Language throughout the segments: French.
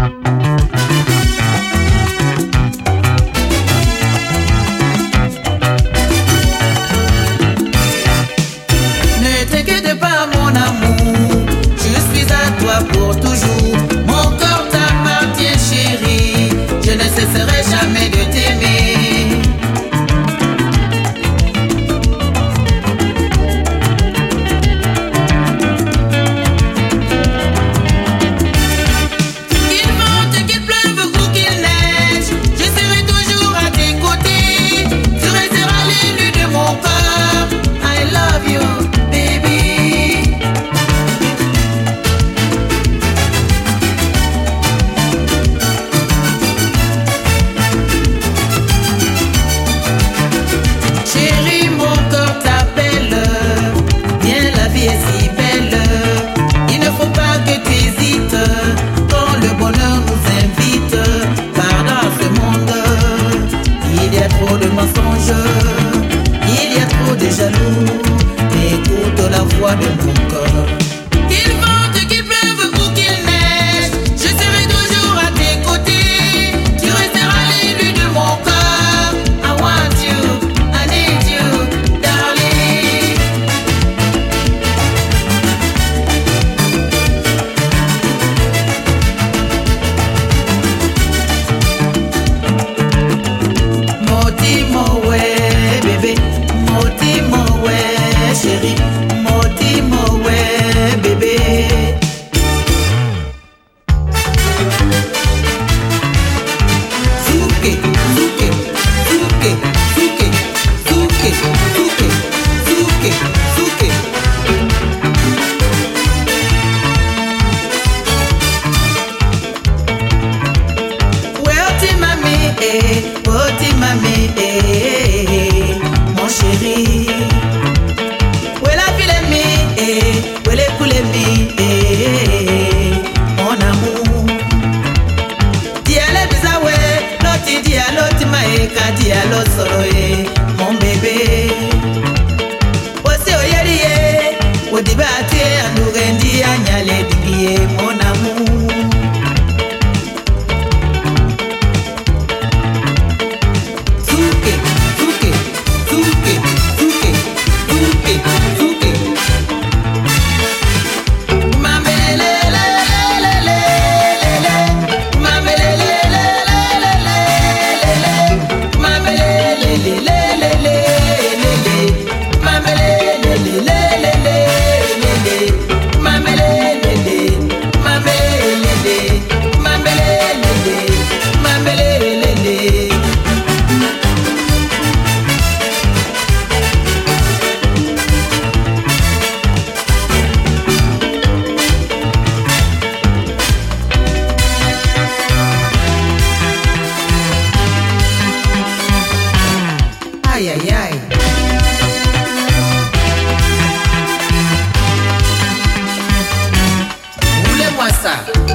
Ne t'inquiète pas, mon amour. Je suis à toi pour toujours. Mon corps t'appartient, chérie. Je ne cesserai jamais de t'aimer. for Bogotá.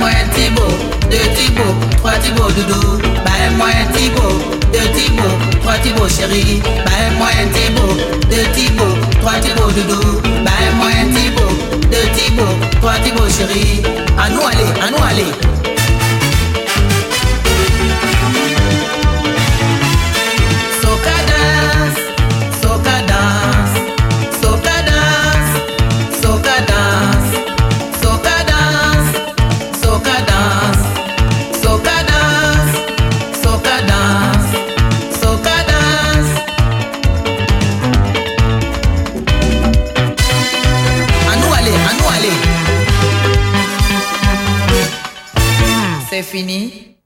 moi un Thibaut, deux Thibaut, trois Thibaut doudou. Bah moi un Thibaut, deux Thibaut, trois Thibaut chérie. Bah moi un Thibaut, deux Thibaut, trois Thibaut doudou. Bah moi un Thibaut, deux Thibaut, trois Thibaut chérie. À nous aller, à nous aller. fini.